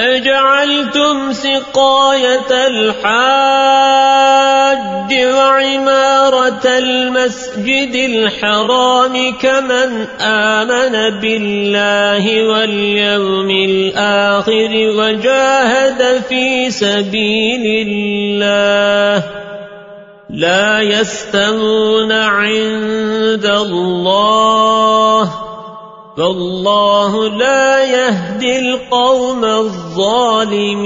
أجعلتم سقاية الحاج وعمارة المسجد الحرام كمن آمن بالله واليوم الآخر وجاهد في سبيل الله لا يستمون عند الله فالله لا يهدي القوم الظالمين.